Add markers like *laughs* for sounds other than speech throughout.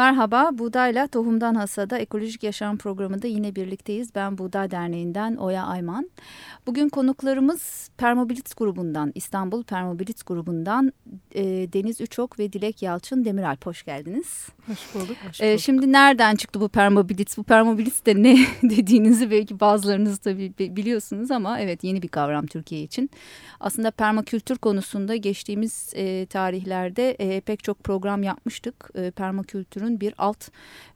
Merhaba, Buğdayla Tohumdan Hasada Ekolojik Yaşam Programı'nda yine birlikteyiz. Ben Buğday Derneği'nden Oya Ayman. Bugün konuklarımız Permobilits grubundan, İstanbul Permobilits grubundan e, Deniz Üçok ve Dilek Yalçın Demiralp. Hoş geldiniz. Hoş bulduk. Hoş e, bulduk. E, şimdi nereden çıktı bu Permobilits? Bu Permobilits de ne *laughs* dediğinizi belki bazılarınız tabii biliyorsunuz ama evet yeni bir kavram Türkiye için. Aslında permakültür konusunda geçtiğimiz e, tarihlerde e, pek çok program yapmıştık. E, permakültürün bir alt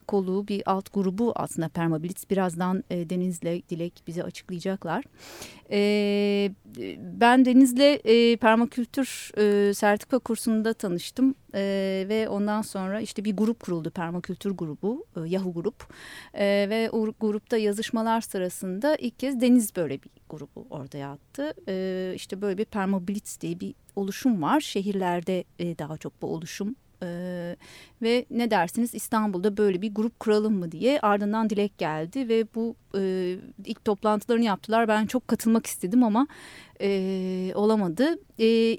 kolu, bir alt grubu aslında permabilis. Birazdan e, Deniz'le Dilek bize açıklayacaklar. E, ben Deniz'le e, permakültür e, sertifika kursunda tanıştım e, ve ondan sonra işte bir grup kuruldu permakültür grubu, e, Yahoo grup e, ve o grupta yazışmalar sırasında ilk kez Deniz böyle bir grubu orada yaptı. E, işte böyle bir permabilis diye bir oluşum var. Şehirlerde e, daha çok bu oluşum ee, ve ne dersiniz İstanbul'da böyle bir grup kuralım mı diye ardından dilek geldi ve bu e, ilk toplantılarını yaptılar. Ben çok katılmak istedim ama e, olamadı. E,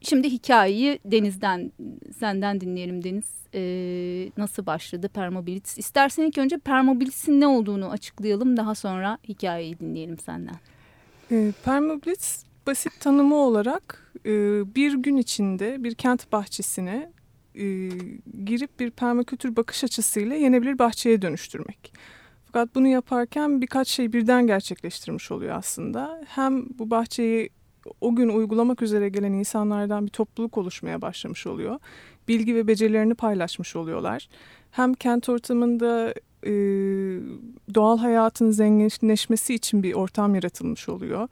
şimdi hikayeyi Deniz'den senden dinleyelim Deniz. E, nasıl başladı Permobilis? İstersen ilk önce Permobilis'in ne olduğunu açıklayalım daha sonra hikayeyi dinleyelim senden. E, Permobilis basit tanımı olarak e, bir gün içinde bir kent bahçesine e, girip bir permakültür bakış açısıyla yenebilir bahçeye dönüştürmek. Fakat bunu yaparken birkaç şey birden gerçekleştirmiş oluyor aslında. Hem bu bahçeyi o gün uygulamak üzere gelen insanlardan bir topluluk oluşmaya başlamış oluyor. Bilgi ve becerilerini paylaşmış oluyorlar. Hem kent ortamında e, doğal hayatın zenginleşmesi için bir ortam yaratılmış oluyor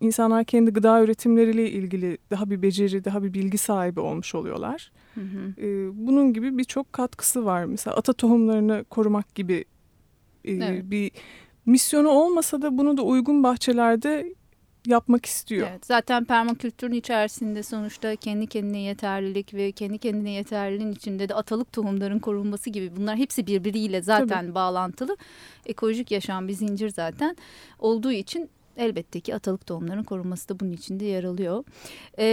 insanlar kendi gıda üretimleriyle ilgili daha bir beceri, daha bir bilgi sahibi olmuş oluyorlar. Hı hı. E, bunun gibi birçok katkısı var. Mesela ata tohumlarını korumak gibi e, evet. bir misyonu olmasa da bunu da uygun bahçelerde yapmak istiyor. Evet, zaten permakültürün içerisinde sonuçta kendi kendine yeterlilik ve kendi kendine yeterliliğin içinde de atalık tohumların korunması gibi bunlar hepsi birbiriyle zaten Tabii. bağlantılı. Ekolojik yaşam bir zincir zaten olduğu için elbette ki atalık tohumların korunması da bunun içinde yer alıyor. E,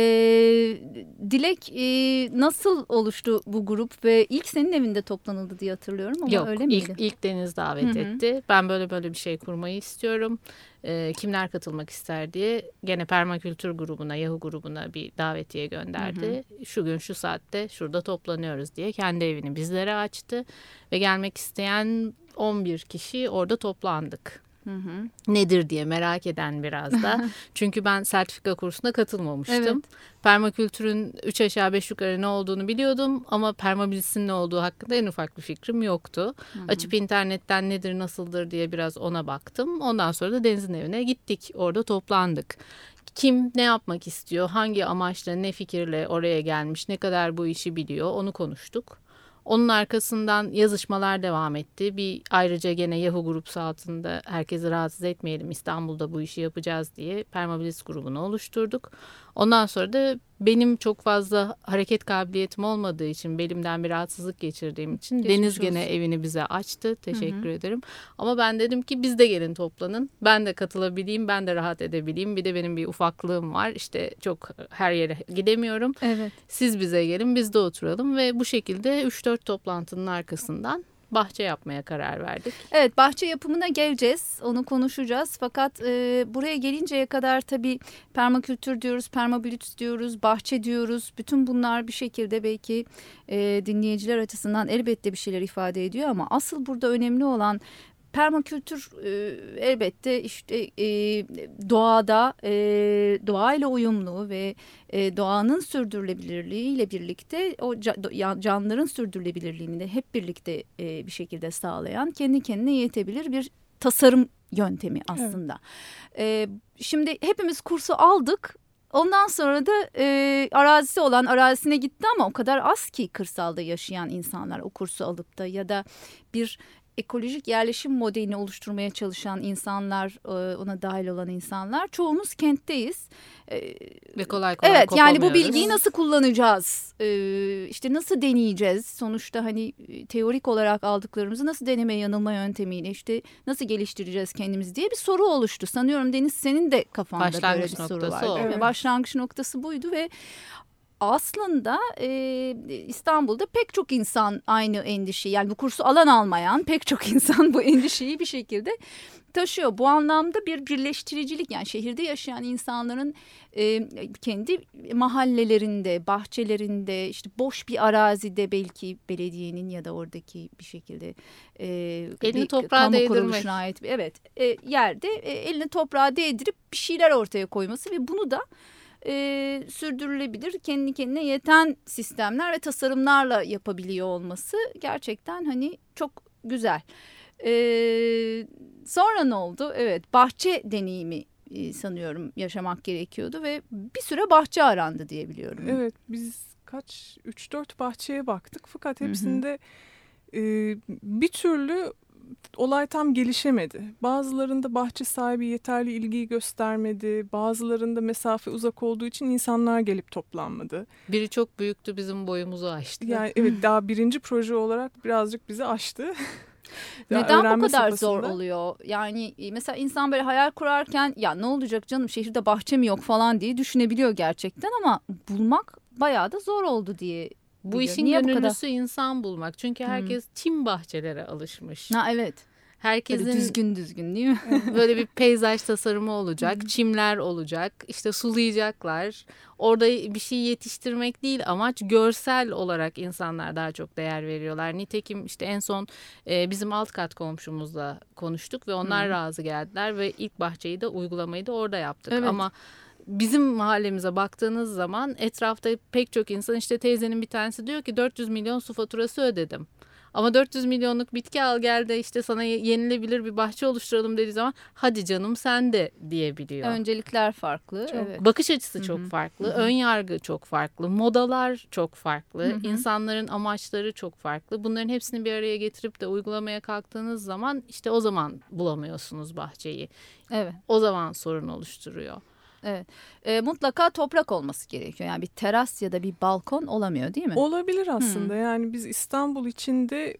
Dilek e, nasıl oluştu bu grup ve ilk senin evinde toplanıldı diye hatırlıyorum ama Yok, öyle miydi? Yok ilk, Deniz davet Hı -hı. etti. Ben böyle böyle bir şey kurmayı istiyorum. E, kimler katılmak ister diye gene permakültür grubuna, Yahoo grubuna bir davetiye gönderdi. Hı hı. Şu gün şu saatte şurada toplanıyoruz diye kendi evini bizlere açtı ve gelmek isteyen 11 kişi orada toplandık. Hı hı. Nedir diye merak eden biraz da. *laughs* Çünkü ben sertifika kursuna katılmamıştım. Evet. Permakültürün 3 aşağı 5 yukarı ne olduğunu biliyordum ama permabilisin ne olduğu hakkında en ufak bir fikrim yoktu. Hı hı. Açıp internetten nedir nasıldır diye biraz ona baktım. Ondan sonra da Deniz'in evine gittik. Orada toplandık kim ne yapmak istiyor, hangi amaçla, ne fikirle oraya gelmiş, ne kadar bu işi biliyor onu konuştuk. Onun arkasından yazışmalar devam etti. Bir ayrıca gene Yahoo grup altında herkesi rahatsız etmeyelim İstanbul'da bu işi yapacağız diye Permabilis grubunu oluşturduk. Ondan sonra da benim çok fazla hareket kabiliyetim olmadığı için belimden bir rahatsızlık geçirdiğim için Geçmiş Deniz gene olsun. evini bize açtı. Teşekkür Hı-hı. ederim. Ama ben dedim ki biz de gelin toplanın. Ben de katılabileyim, ben de rahat edebileyim. Bir de benim bir ufaklığım var. İşte çok her yere gidemiyorum. Evet. Siz bize gelin, biz de oturalım ve bu şekilde 3-4 toplantının arkasından bahçe yapmaya karar verdik. Evet bahçe yapımına geleceğiz. Onu konuşacağız. Fakat e, buraya gelinceye kadar tabii permakültür diyoruz permablüt diyoruz bahçe diyoruz. Bütün bunlar bir şekilde belki e, dinleyiciler açısından elbette bir şeyler ifade ediyor ama asıl burada önemli olan permakültür e, elbette işte e, doğada e, doğayla uyumlu ve e, doğanın sürdürülebilirliğiyle birlikte o canlıların sürdürülebilirliğini de hep birlikte e, bir şekilde sağlayan kendi kendine yetebilir bir tasarım yöntemi aslında. Evet. E, şimdi hepimiz kursu aldık Ondan sonra da e, arazisi olan arazisine gitti ama o kadar az ki kırsalda yaşayan insanlar o kursu alıp da ya da bir ekolojik yerleşim modelini oluşturmaya çalışan insanlar, e, ona dahil olan insanlar çoğumuz kentteyiz. E, Ve kolay kolay Evet yani bu bilgiyi nasıl kullanacağız? E, işte nasıl deneyeceğiz? Sonuçta hani teorik olarak aldıklarımızı nasıl deneme yanılma yöntemiyle işte nasıl geliştireceğiz kendimizi diye bir soru oluştu. Sanıyorum Deniz senin de kafanda böyle bir soru var. Evet. Başlangıç noktası buydu ve aslında e, İstanbul'da pek çok insan aynı endişeyi yani bu kursu alan almayan pek çok *laughs* insan bu endişeyi bir şekilde taşıyor. Bu anlamda bir birleştiricilik yani şehirde yaşayan insanların e, kendi mahallelerinde, bahçelerinde, işte boş bir arazide belki belediyenin ya da oradaki bir şekilde e, elini bir toprağa kamu değdirmek. ait evet e, yerde e, elini toprağa değdirip bir şeyler ortaya koyması ve bunu da e, sürdürülebilir, kendi kendine yeten sistemler ve tasarımlarla yapabiliyor olması gerçekten hani çok güzel. E, sonra ne oldu? Evet, bahçe deneyimi e, sanıyorum yaşamak gerekiyordu ve bir süre bahçe arandı diye biliyorum. Evet, biz kaç 3-4 bahçeye baktık fakat hepsinde hı hı. E, bir türlü olay tam gelişemedi. Bazılarında bahçe sahibi yeterli ilgiyi göstermedi. Bazılarında mesafe uzak olduğu için insanlar gelip toplanmadı. Biri çok büyüktü bizim boyumuzu aştı. Yani evet *laughs* daha birinci proje olarak birazcık bizi aştı. *laughs* Neden bu kadar safhasında... zor oluyor? Yani mesela insan böyle hayal kurarken ya ne olacak canım şehirde bahçe mi yok falan diye düşünebiliyor gerçekten ama bulmak bayağı da zor oldu diye bu biliyorum. işin Niye gönüllüsü insan bulmak. Çünkü herkes hmm. çim bahçelere alışmış. Ha evet. Herkesin böyle düzgün düzgün değil mi? böyle bir *laughs* peyzaj tasarımı olacak, çimler olacak, işte sulayacaklar. Orada bir şey yetiştirmek değil amaç görsel olarak insanlar daha çok değer veriyorlar. Nitekim işte en son e, bizim alt kat komşumuzla konuştuk ve onlar Hı. razı geldiler ve ilk bahçeyi de uygulamayı da orada yaptık. Evet. Ama bizim mahallemize baktığınız zaman etrafta pek çok insan işte teyzenin bir tanesi diyor ki 400 milyon su faturası ödedim. Ama 400 milyonluk bitki al gel de işte sana yenilebilir bir bahçe oluşturalım dediği zaman hadi canım sen de diyebiliyor. Öncelikler farklı. Çok. Evet. Bakış açısı çok Hı-hı. farklı. Hı-hı. Ön yargı çok farklı. Modalar çok farklı. Hı-hı. insanların amaçları çok farklı. Bunların hepsini bir araya getirip de uygulamaya kalktığınız zaman işte o zaman bulamıyorsunuz bahçeyi. Evet. O zaman sorun oluşturuyor. Evet. E, mutlaka toprak olması gerekiyor. Yani bir teras ya da bir balkon olamıyor değil mi? Olabilir aslında. Hmm. Yani biz İstanbul içinde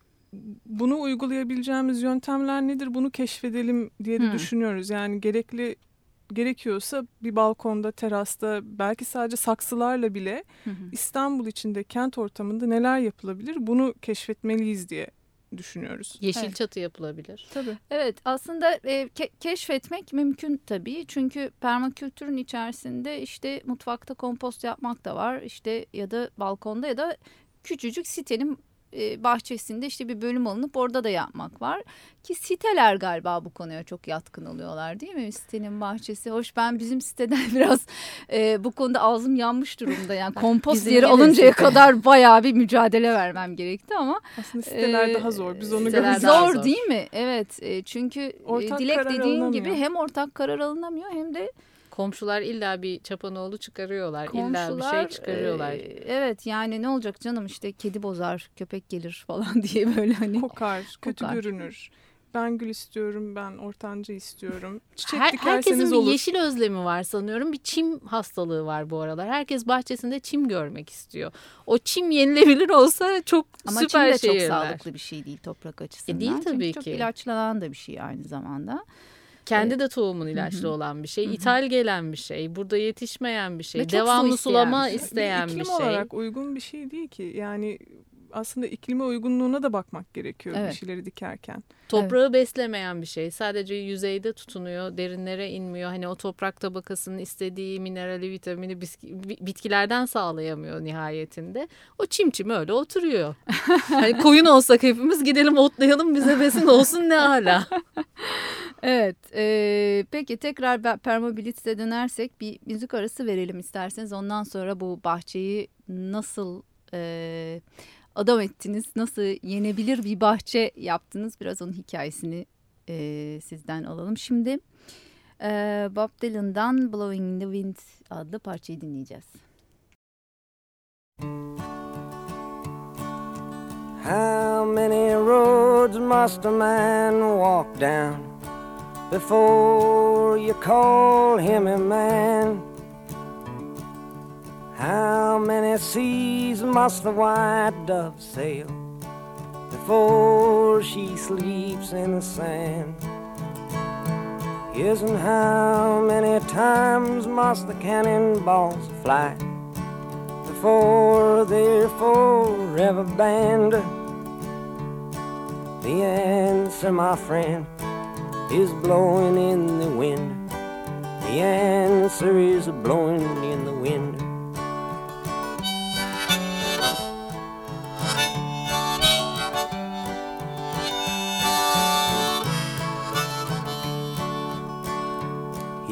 bunu uygulayabileceğimiz yöntemler nedir? Bunu keşfedelim diye de hmm. düşünüyoruz. Yani gerekli gerekiyorsa bir balkonda, terasta, belki sadece saksılarla bile hı İstanbul içinde kent ortamında neler yapılabilir? Bunu keşfetmeliyiz diye düşünüyoruz. Yeşil evet. çatı yapılabilir. Tabii. Evet aslında e, ke keşfetmek mümkün tabii. Çünkü permakültürün içerisinde işte mutfakta kompost yapmak da var. İşte ya da balkonda ya da küçücük sitenin e, bahçesinde işte bir bölüm alınıp orada da yapmak var. Ki siteler galiba bu konuya çok yatkın oluyorlar değil mi? Sitenin bahçesi. Hoş ben bizim siteden *laughs* biraz e, bu konuda ağzım yanmış durumda. Yani *laughs* kompost yeri alıncaya site. kadar bayağı bir mücadele vermem gerekti ama. Aslında siteler e, daha zor. Biz onu görüyoruz. Zor, zor değil mi? Evet. E, çünkü ortak Dilek dediğin gibi hem ortak karar alınamıyor hem de Komşular illa bir çapanoğlu çıkarıyorlar. Komşular, illa bir şey çıkarıyorlar. E, evet yani ne olacak canım işte kedi bozar, köpek gelir falan *laughs* diye böyle hani. Kokar, kötü görünür. Ben gül istiyorum, ben ortanca istiyorum. Çiçek Her, herkesin bir olur. yeşil özlemi var sanıyorum. Bir çim hastalığı var bu aralar. Herkes bahçesinde çim görmek istiyor. O çim yenilebilir olsa çok Ama süper şeyler. Ama çim de çok sağlıklı bir şey değil toprak açısından. E değil tabii Çünkü ki. Çok ilaçlanan da bir şey aynı zamanda. Kendi de tohumun ilaçlı olan bir şey. ithal gelen bir şey. Burada yetişmeyen bir şey. Devamlı sulama şey. isteyen bir, bir şey. olarak uygun bir şey değil ki. Yani aslında iklime uygunluğuna da bakmak gerekiyor evet. bir şeyleri dikerken. Toprağı evet. beslemeyen bir şey. Sadece yüzeyde tutunuyor, derinlere inmiyor. Hani o toprak tabakasının istediği minerali, vitamini bitkilerden sağlayamıyor nihayetinde. O çim çim öyle oturuyor. *laughs* hani koyun olsak hepimiz gidelim otlayalım bize besin olsun ne hala. *laughs* evet. E, peki tekrar Permobilitz'e dönersek bir müzik arası verelim isterseniz. Ondan sonra bu bahçeyi nasıl... E, adam ettiniz? Nasıl yenebilir bir bahçe yaptınız? Biraz onun hikayesini e, sizden alalım. Şimdi e, Bob Dylan'dan Blowing in the Wind adlı parçayı dinleyeceğiz. How many roads must a man walk down before you call him a man? How many seas must the white dove sail before she sleeps in the sand? Yes, and how many times must the cannonballs fly before they're forever banned? The answer, my friend, is blowing in the wind. The answer is blowing in the wind.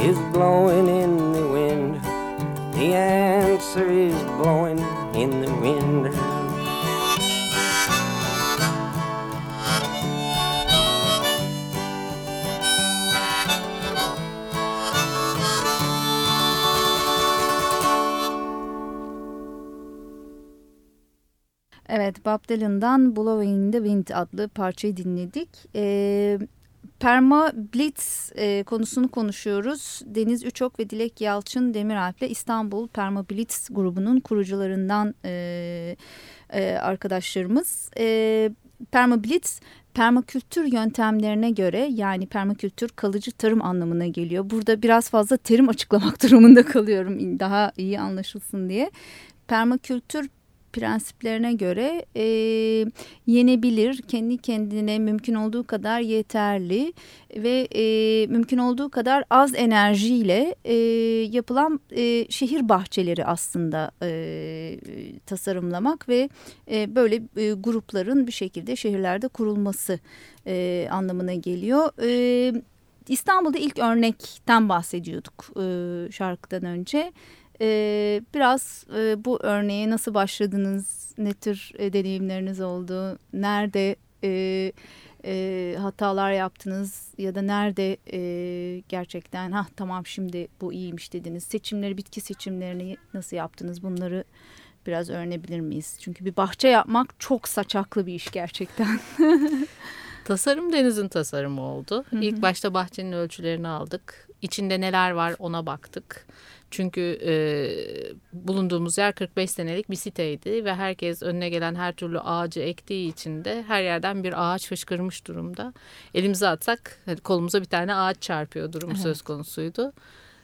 is blowing in the wind. The answer is blowing in the wind. Evet Bob Dylan'dan Blowing the Wind adlı parçayı dinledik. Ee, Perma Blitz e, konusunu konuşuyoruz. Deniz Üçok ve Dilek Yalçın Demiralp'le İstanbul Perma Blitz grubunun kurucularından e, e, arkadaşlarımız. E, Perma Blitz permakültür yöntemlerine göre yani permakültür kalıcı tarım anlamına geliyor. Burada biraz fazla terim açıklamak *laughs* durumunda kalıyorum daha iyi anlaşılsın diye. Permakültür prensiplerine göre e, yenebilir, kendi kendine mümkün olduğu kadar yeterli ve e, mümkün olduğu kadar az enerjiyle e, yapılan e, şehir bahçeleri aslında e, tasarımlamak ve e, böyle e, grupların bir şekilde şehirlerde kurulması e, anlamına geliyor. E, İstanbul'da ilk örnekten bahsediyorduk e, şarkıdan önce. Ee, biraz e, bu örneğe nasıl başladınız, ne tür e, deneyimleriniz oldu, nerede e, e, hatalar yaptınız ya da nerede e, gerçekten ha tamam şimdi bu iyiymiş dediniz. Seçimleri, bitki seçimlerini nasıl yaptınız bunları biraz öğrenebilir miyiz? Çünkü bir bahçe yapmak çok saçaklı bir iş gerçekten. *laughs* Tasarım Deniz'in tasarımı oldu. Hı hı. İlk başta bahçenin ölçülerini aldık. İçinde neler var ona baktık. Çünkü e, bulunduğumuz yer 45 senelik bir siteydi ve herkes önüne gelen her türlü ağacı ektiği için de her yerden bir ağaç fışkırmış durumda. Elimize atsak hani kolumuza bir tane ağaç çarpıyor durum evet. söz konusuydu.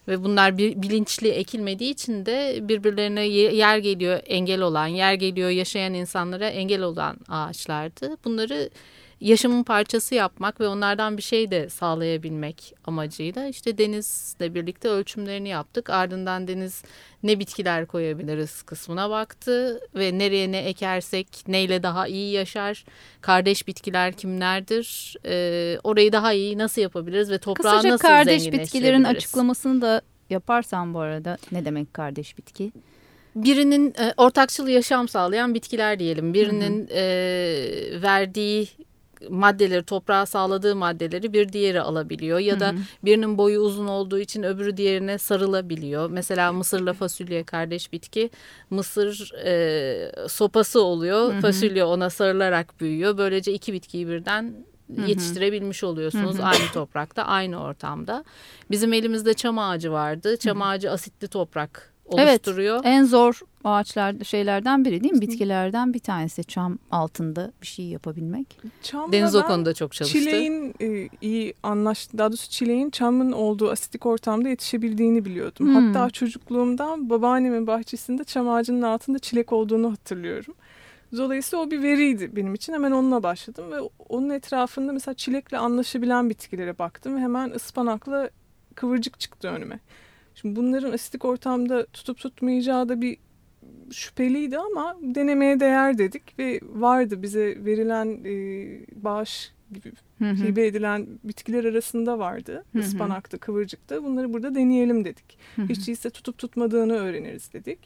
Ve bunlar bir, bilinçli ekilmediği için de birbirlerine yer geliyor engel olan, yer geliyor yaşayan insanlara engel olan ağaçlardı. Bunları yaşamın parçası yapmak ve onlardan bir şey de sağlayabilmek amacıyla işte denizle birlikte ölçümlerini yaptık. Ardından deniz ne bitkiler koyabiliriz kısmına baktı ve nereye ne ekersek neyle daha iyi yaşar, kardeş bitkiler kimlerdir, e, orayı daha iyi nasıl yapabiliriz ve toprağı Kısaca nasıl kardeş bitkilerin açıklamasını da yaparsan bu arada ne demek kardeş bitki? birinin e, ortakçıl yaşam sağlayan bitkiler diyelim. Birinin hı hı. E, verdiği maddeleri toprağa sağladığı maddeleri bir diğeri alabiliyor ya da hı hı. birinin boyu uzun olduğu için öbürü diğerine sarılabiliyor. Mesela mısırla fasulye kardeş bitki mısır e, sopası oluyor hı hı. fasulye ona sarılarak büyüyor. Böylece iki bitkiyi birden yetiştirebilmiş oluyorsunuz hı hı. aynı toprakta aynı ortamda. Bizim elimizde çam ağacı vardı. Çam ağacı asitli toprak oluşturuyor. Evet, en zor ağaçlar şeylerden biri değil mi? Bitkilerden bir tanesi çam altında bir şey yapabilmek. Çamla Deniz o konuda çok çalıştı. Çileğin e, iyi anlaştı. Daha doğrusu çileğin çamın olduğu asitik ortamda yetişebildiğini biliyordum. Hmm. Hatta çocukluğumdan babaannemin bahçesinde çam ağacının altında çilek olduğunu hatırlıyorum. Dolayısıyla o bir veriydi benim için. Hemen onunla başladım ve onun etrafında mesela çilekle anlaşabilen bitkilere baktım ve hemen ıspanakla kıvırcık çıktı önüme. Şimdi bunların asitik ortamda tutup tutmayacağı da bir şüpheliydi ama denemeye değer dedik ve vardı bize verilen e, bağış gibi Hı hı. hibe edilen bitkiler arasında vardı. Hı hı. Ispanakta, kıvırcıkta. Bunları burada deneyelim dedik. Hı hı. Hiç değilse tutup tutmadığını öğreniriz dedik.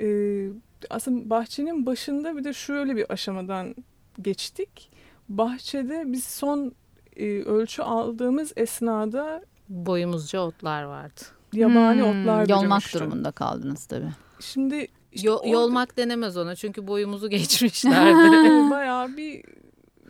Ee, aslında bahçenin başında bir de şöyle bir aşamadan geçtik. Bahçede biz son e, ölçü aldığımız esnada Boyumuzca otlar vardı. Yabani Hmm, otlar Yolmak durumunda kaldınız tabii. Şimdi işte Yo- orada- Yolmak denemez ona çünkü boyumuzu *laughs* geçmişlerdi. *laughs* Bayağı bir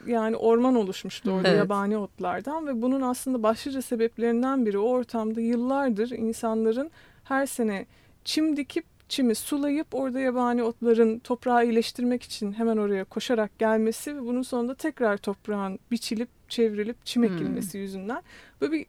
yani orman oluşmuştu orada Evet. yabani otlardan ve bunun aslında başlıca sebeplerinden biri o ortamda yıllardır insanların her sene çim dikip çimi sulayıp orada yabani otların toprağı iyileştirmek için hemen oraya koşarak gelmesi ve bunun sonunda tekrar toprağın biçilip çevrilip çim Hmm. ekilmesi yüzünden böyle bir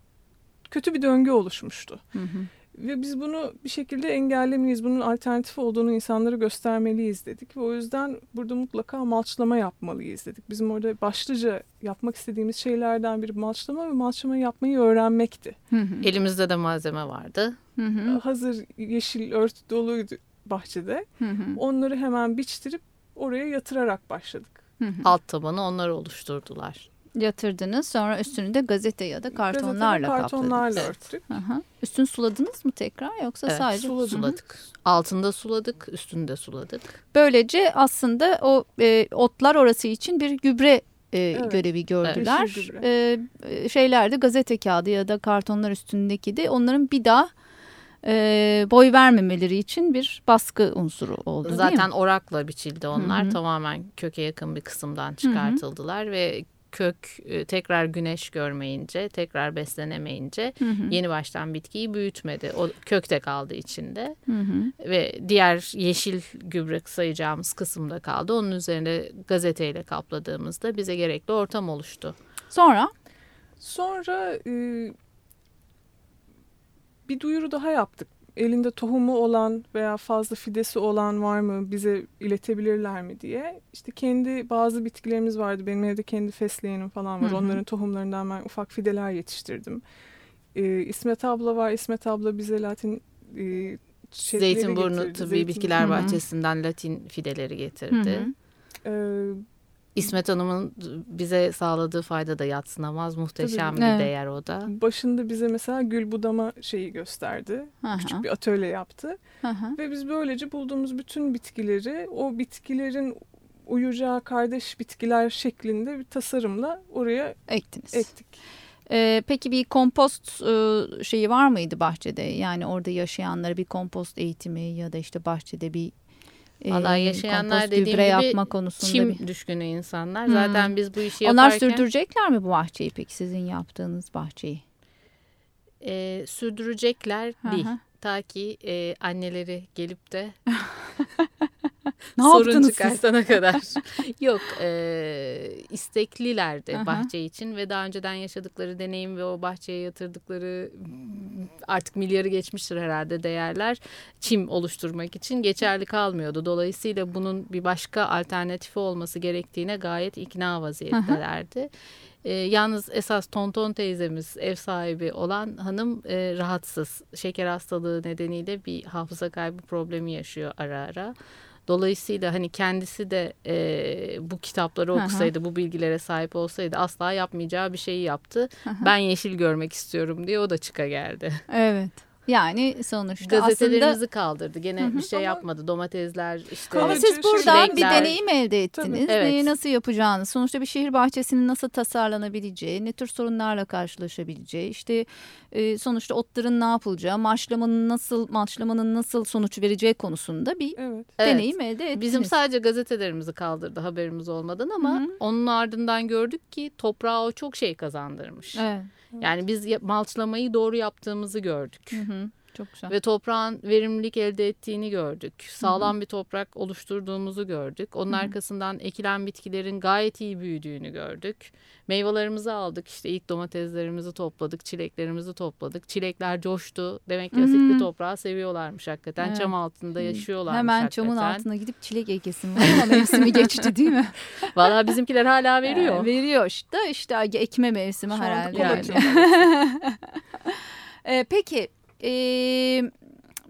kötü bir döngü oluşmuştu. Hı hı. Ve biz bunu bir şekilde engellemeliyiz. Bunun alternatif olduğunu insanlara göstermeliyiz dedik. Ve o yüzden burada mutlaka malçlama yapmalıyız dedik. Bizim orada başlıca yapmak istediğimiz şeylerden biri malçlama ve malçlama yapmayı öğrenmekti. Hı hı. Elimizde de malzeme vardı. Hı hı. Hazır yeşil ört doluydu bahçede. Hı hı. Onları hemen biçtirip oraya yatırarak başladık. Hı hı. Alt tabanı onlar oluşturdular. Yatırdınız sonra üstünü de gazete ya da kartonlarla kapladınız. kartonlarla Evet. örttük. Hı hı. Üstünü suladınız mı tekrar yoksa Evet, sadece suladım. Suladık. Altında suladık, üstünde suladık. Böylece aslında o e, otlar orası için bir gübre e, Evet. görevi gördüler. Gübre. E, e, şeyler de gazete kağıdı ya da kartonlar üstündeki de onların bir daha e, boy vermemeleri için bir baskı unsuru oldu değil Zaten orakla biçildi onlar. Hı hı. Tamamen köke yakın bir kısımdan çıkartıldılar ve kök e, tekrar güneş görmeyince, tekrar beslenemeyince Hı hı. yeni baştan bitkiyi büyütmedi. O kökte kaldı içinde Hı hı. ve diğer yeşil gübre sayacağımız kısımda kaldı. Onun üzerine gazeteyle kapladığımızda bize gerekli ortam oluştu. Sonra Sonra e, bir duyuru daha yaptık. Elinde tohumu olan veya fazla fidesi olan var mı bize iletebilirler mi diye. İşte kendi bazı bitkilerimiz vardı. Benim evde kendi fesleğenim falan var. Hı hı. Onların tohumlarından ben ufak fideler yetiştirdim. E, İsmet abla var. İsmet abla bize Latin e, Zeytinburnu getirdi. Tıbbi Zeytin- Bitkiler Hı hı. Bahçesi'nden Latin fideleri getirdi. Hı hı. E, İsmet Hanım'ın bize sağladığı fayda da yatsınamaz. Muhteşem Tabii. bir Evet. değer o da. başında bize mesela gül budama şeyi gösterdi. Hı. Küçük bir atölye yaptı. Hı. Ve biz böylece bulduğumuz bütün bitkileri o bitkilerin uyacağı kardeş bitkiler şeklinde bir tasarımla oraya ektiniz. ektik. Ee, peki bir kompost e, şeyi var mıydı bahçede? Yani orada yaşayanlara bir kompost eğitimi ya da işte bahçede bir Vallahi yaşayanlar dediğim gübre gibi yapma konusunda Çim bir... düşkünü insanlar. Hmm. Zaten biz bu işi Onlar yaparken sürdürecekler mi bu bahçeyi peki sizin yaptığınız bahçeyi? e, sürdürecekler Hı değil. Ta ki e, anneleri gelip de *laughs* Ne *laughs* sorun yaptınız siz? çıkartana kadar. *laughs* Yok e, isteklilerdi Aha. bahçe için ve daha önceden yaşadıkları deneyim ve o bahçeye yatırdıkları artık milyarı geçmiştir herhalde değerler çim oluşturmak için geçerli kalmıyordu. Dolayısıyla bunun bir başka alternatifi olması gerektiğine gayet ikna vaziyettelerdi. E, yalnız esas Tonton teyzemiz ev sahibi olan hanım e, rahatsız. Şeker hastalığı nedeniyle bir hafıza kaybı problemi yaşıyor ara ara. Dolayısıyla hani kendisi de e, bu kitapları okusaydı, bu bilgilere sahip olsaydı asla yapmayacağı bir şeyi yaptı. Hı. Ben yeşil görmek istiyorum diye o da çıka geldi. Evet. Yani sonuçta Gazetelerimizi aslında kaldırdı. Gene Hı hı. bir şey Ama- yapmadı. Domatesler işte. ama siz buradan bir çilekler. deneyim elde ettiniz. Tabii, evet. Neyi nasıl yapacağını, sonuçta bir şehir bahçesinin nasıl tasarlanabileceği, ne tür sorunlarla karşılaşabileceği, işte e, sonuçta otların ne yapılacağı, marşlamanın nasıl marşlamanın nasıl sonuç vereceği konusunda bir Evet. Evet. deneyim elde ettiniz. Bizim sadece gazetelerimizi kaldırdı haberimiz olmadan ama Hı hı. onun ardından gördük ki toprağa o çok şey kazandırmış. Evet. Yani biz malçlamayı doğru yaptığımızı gördük. Hı hı. Çok güzel. Ve toprağın verimlilik elde ettiğini gördük. Sağlam bir toprak oluşturduğumuzu gördük. Onun arkasından ekilen bitkilerin gayet iyi büyüdüğünü gördük. Meyvelerimizi aldık. İşte ilk domateslerimizi topladık, çileklerimizi topladık. Çilekler coştu. Demek ki asitli toprağı seviyorlarmış hakikaten. Evet. Çam altında yaşıyorlarmış Hemen hakikaten. çamın altına gidip çilek ekesim var ama mevsimi geçti değil mi? *laughs* Valla bizimkiler hala veriyor. Ee, veriyor işte işte ekme mevsimi Şu herhalde. yani. Ee, *laughs* peki e,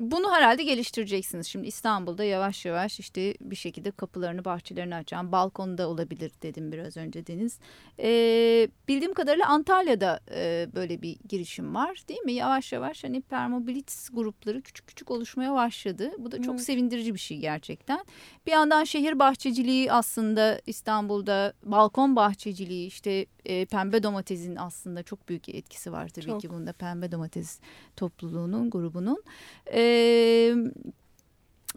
bunu herhalde geliştireceksiniz. Şimdi İstanbul'da yavaş yavaş işte bir şekilde kapılarını bahçelerini açan balkonda olabilir dedim biraz önce Deniz. Ee, bildiğim kadarıyla Antalya'da e, böyle bir girişim var değil mi? Yavaş yavaş hani permobilits grupları küçük küçük oluşmaya başladı. Bu da çok Evet. sevindirici bir şey gerçekten. Bir yandan şehir bahçeciliği aslında İstanbul'da balkon bahçeciliği işte e, pembe domatesin aslında çok büyük etkisi var tabii Çok. ki bunda pembe domates topluluğunun grubunun. E,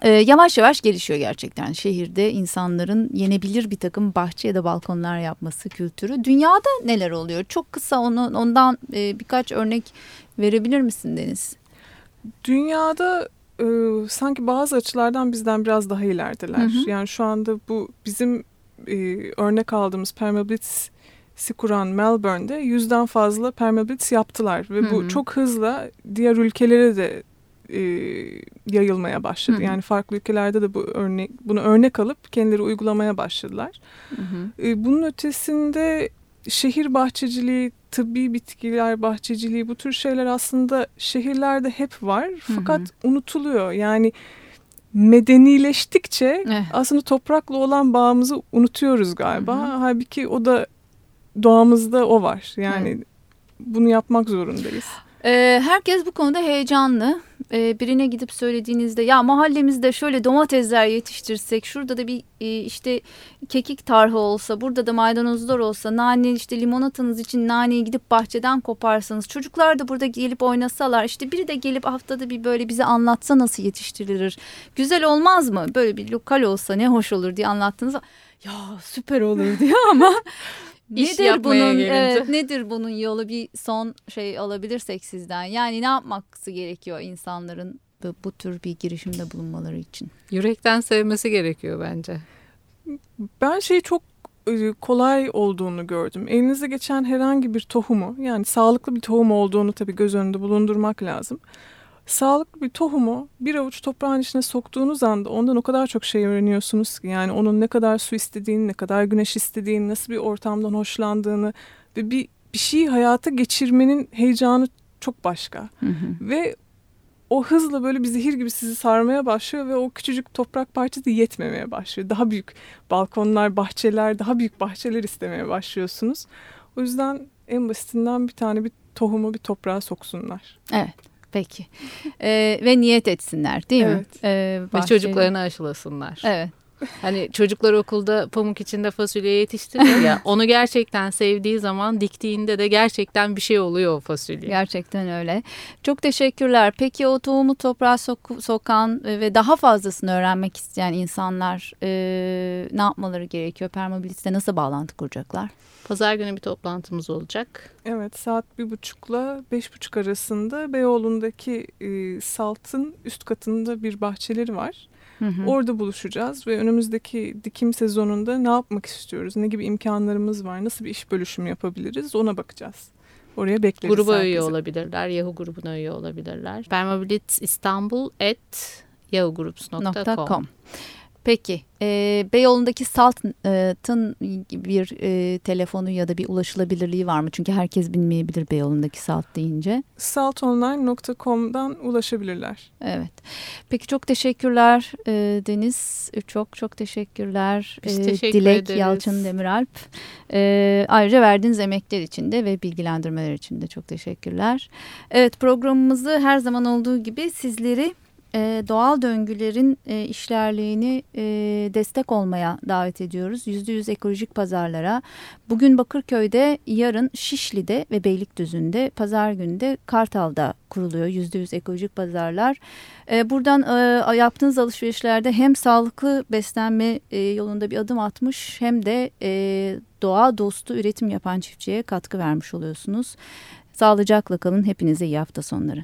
e, yavaş yavaş gelişiyor gerçekten şehirde insanların yenebilir bir takım bahçe ya da balkonlar yapması kültürü. Dünyada neler oluyor? Çok kısa onu, ondan e, birkaç örnek verebilir misin Deniz? Dünyada e, sanki bazı açılardan bizden biraz daha ilerideler. Hı hı. Yani şu anda bu bizim e, örnek aldığımız permablitz'i kuran Melbourne'de yüzden fazla permablitz yaptılar. Ve Hı bu hı. çok hızla diğer ülkelere de e, yayılmaya başladı. Hı hı. Yani farklı ülkelerde de bu örnek bunu örnek alıp kendileri uygulamaya başladılar. Hı hı. E, bunun ötesinde şehir bahçeciliği, tıbbi bitkiler bahçeciliği bu tür şeyler aslında şehirlerde hep var. Fakat unutuluyor. Yani medenileştikçe Eh. aslında toprakla olan bağımızı unutuyoruz galiba. Hı hı. Halbuki o da doğamızda o var. Yani bunu yapmak zorundayız. Ee, herkes bu konuda heyecanlı. Ee, birine gidip söylediğinizde ya mahallemizde şöyle domatesler yetiştirsek, şurada da bir e, işte kekik tarhı olsa, burada da maydanozlar olsa, nane işte limonatanız için naneyi gidip bahçeden koparsanız, çocuklar da burada gelip oynasalar, işte biri de gelip haftada bir böyle bize anlatsa nasıl yetiştirilir. Güzel olmaz mı? Böyle bir lokal olsa ne hoş olur diye anlattığınızda ya süper olur *laughs* diyor ama İş nedir yapmaya bunun gelince. evet, nedir bunun yolu bir son şey alabilirsek sizden yani ne yapması gerekiyor insanların bu, bu tür bir girişimde bulunmaları için Yürekten sevmesi gerekiyor bence. Ben şeyi çok e, kolay olduğunu gördüm. Elinize geçen herhangi bir tohumu yani sağlıklı bir tohum olduğunu tabii göz önünde bulundurmak lazım. Sağlıklı bir tohumu bir avuç toprağın içine soktuğunuz anda ondan o kadar çok şey öğreniyorsunuz ki yani onun ne kadar su istediğini, ne kadar güneş istediğini, nasıl bir ortamdan hoşlandığını ve bir bir şeyi hayata geçirmenin heyecanı çok başka. Ve o hızla böyle bir zehir gibi sizi sarmaya başlıyor ve o küçücük toprak parçası yetmemeye başlıyor. Daha büyük balkonlar, bahçeler, daha büyük bahçeler istemeye başlıyorsunuz. O yüzden en basitinden bir tane bir tohumu bir toprağa soksunlar. evet peki Ee, ve niyet etsinler değil mi Evet. Ee, Ve bahçe- çocuklarını aşılasınlar. evet Hani çocuklar okulda pamuk içinde fasulye yetiştiriyor ya. *laughs* onu gerçekten sevdiği zaman diktiğinde de gerçekten bir şey oluyor o fasulye. Gerçekten öyle. Çok teşekkürler. Peki o tohumu toprağa sok- sokan ve daha fazlasını öğrenmek isteyen insanlar e, ne yapmaları gerekiyor? Permobilis'te nasıl bağlantı kuracaklar? Pazar günü bir toplantımız olacak. Evet saat bir buçukla beş buçuk arasında Beyoğlu'ndaki e, Salt'ın üst katında bir bahçeleri var. Hı hı. Orada buluşacağız ve önümüzdeki dikim sezonunda ne yapmak istiyoruz, ne gibi imkanlarımız var, nasıl bir iş bölüşümü yapabiliriz ona bakacağız. Oraya bekleriz Gruba üye olabilirler. Yahoo grubuna üye olabilirler. Permabilit İstanbul at yahoo.com. Peki e, Beyoğlu'ndaki Salt'ın bir e, telefonu ya da bir ulaşılabilirliği var mı? Çünkü herkes bilmeyebilir Beyoğlu'ndaki Salt deyince. saltonline.com'dan ulaşabilirler. Evet. Peki çok teşekkürler e, Deniz. Çok çok teşekkürler. Biz E, teşekkür Dilek ederiz. Yalçın Demiralp. E, ayrıca verdiğiniz emekler için de ve bilgilendirmeler için de çok teşekkürler. Evet programımızı her zaman olduğu gibi sizleri e, doğal döngülerin e, işlerliğini e, destek olmaya davet ediyoruz. Yüzde yüz ekolojik pazarlara. Bugün Bakırköy'de, yarın Şişli'de ve Beylikdüzü'nde, pazar günü de Kartal'da kuruluyor yüzde yüz ekolojik pazarlar. E, buradan e, yaptığınız alışverişlerde hem sağlıklı beslenme e, yolunda bir adım atmış hem de e, doğa dostu üretim yapan çiftçiye katkı vermiş oluyorsunuz. Sağlıcakla kalın. Hepinize iyi hafta sonları.